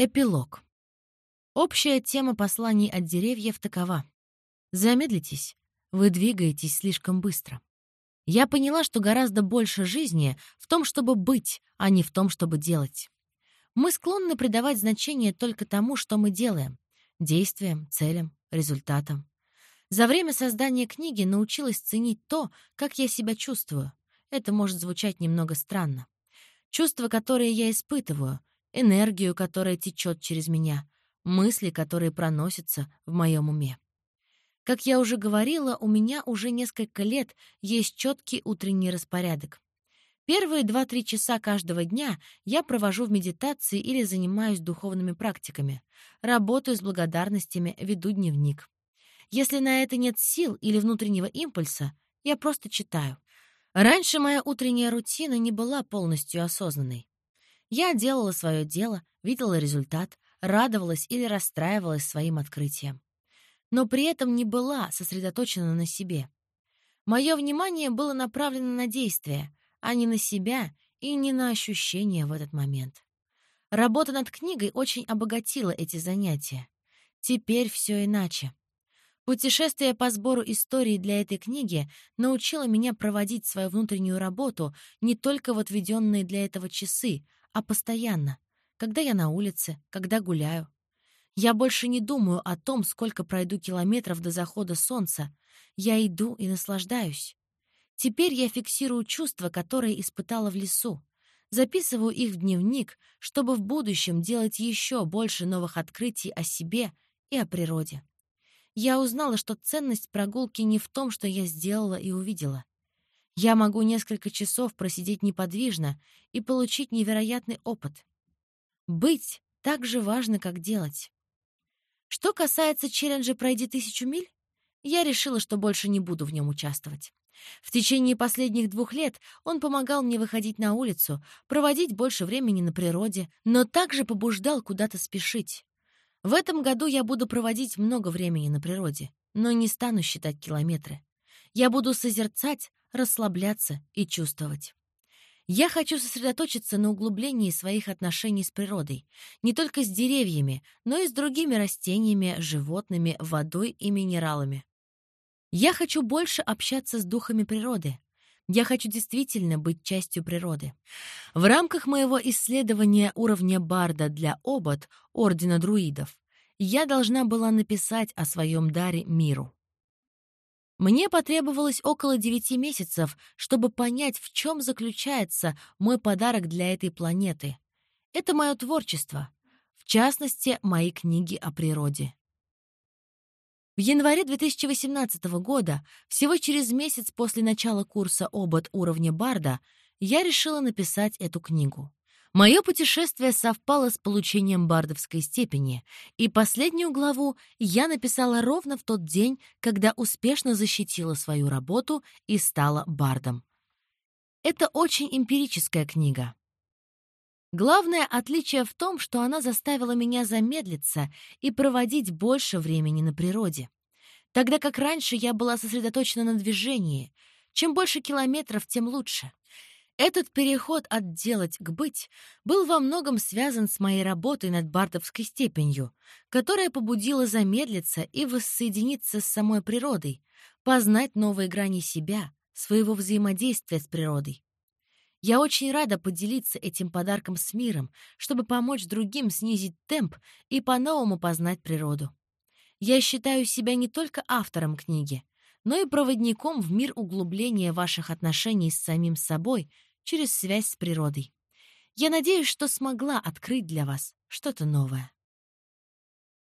Эпилог. Общая тема посланий от деревьев такова. Замедлитесь, вы двигаетесь слишком быстро. Я поняла, что гораздо больше жизни в том, чтобы быть, а не в том, чтобы делать. Мы склонны придавать значение только тому, что мы делаем — действиям, целям, результатам. За время создания книги научилась ценить то, как я себя чувствую. Это может звучать немного странно. Чувства, которые я испытываю, энергию, которая течет через меня, мысли, которые проносятся в моем уме. Как я уже говорила, у меня уже несколько лет есть четкий утренний распорядок. Первые 2-3 часа каждого дня я провожу в медитации или занимаюсь духовными практиками, работаю с благодарностями, веду дневник. Если на это нет сил или внутреннего импульса, я просто читаю. Раньше моя утренняя рутина не была полностью осознанной. Я делала свое дело, видела результат, радовалась или расстраивалась своим открытием. Но при этом не была сосредоточена на себе. Мое внимание было направлено на действие, а не на себя и не на ощущения в этот момент. Работа над книгой очень обогатила эти занятия. Теперь все иначе. Путешествие по сбору историй для этой книги научило меня проводить свою внутреннюю работу не только в отведенные для этого часы, а постоянно, когда я на улице, когда гуляю. Я больше не думаю о том, сколько пройду километров до захода солнца. Я иду и наслаждаюсь. Теперь я фиксирую чувства, которые испытала в лесу. Записываю их в дневник, чтобы в будущем делать еще больше новых открытий о себе и о природе. Я узнала, что ценность прогулки не в том, что я сделала и увидела. Я могу несколько часов просидеть неподвижно и получить невероятный опыт. Быть так же важно, как делать. Что касается челленджа «Пройди тысячу миль», я решила, что больше не буду в нем участвовать. В течение последних двух лет он помогал мне выходить на улицу, проводить больше времени на природе, но также побуждал куда-то спешить. В этом году я буду проводить много времени на природе, но не стану считать километры. Я буду созерцать, расслабляться и чувствовать. Я хочу сосредоточиться на углублении своих отношений с природой, не только с деревьями, но и с другими растениями, животными, водой и минералами. Я хочу больше общаться с духами природы. Я хочу действительно быть частью природы. В рамках моего исследования уровня Барда для обод Ордена Друидов я должна была написать о своем даре миру. Мне потребовалось около девяти месяцев, чтобы понять, в чем заключается мой подарок для этой планеты. Это мое творчество, в частности, мои книги о природе. В январе 2018 года, всего через месяц после начала курса «Обод уровня Барда», я решила написать эту книгу. Мое путешествие совпало с получением бардовской степени, и последнюю главу я написала ровно в тот день, когда успешно защитила свою работу и стала бардом. Это очень эмпирическая книга. Главное отличие в том, что она заставила меня замедлиться и проводить больше времени на природе. Тогда как раньше я была сосредоточена на движении. Чем больше километров, тем лучше. Этот переход от «делать» к «быть» был во многом связан с моей работой над бардовской степенью, которая побудила замедлиться и воссоединиться с самой природой, познать новые грани себя, своего взаимодействия с природой. Я очень рада поделиться этим подарком с миром, чтобы помочь другим снизить темп и по-новому познать природу. Я считаю себя не только автором книги, но и проводником в мир углубления ваших отношений с самим собой — через связь с природой. Я надеюсь, что смогла открыть для вас что-то новое.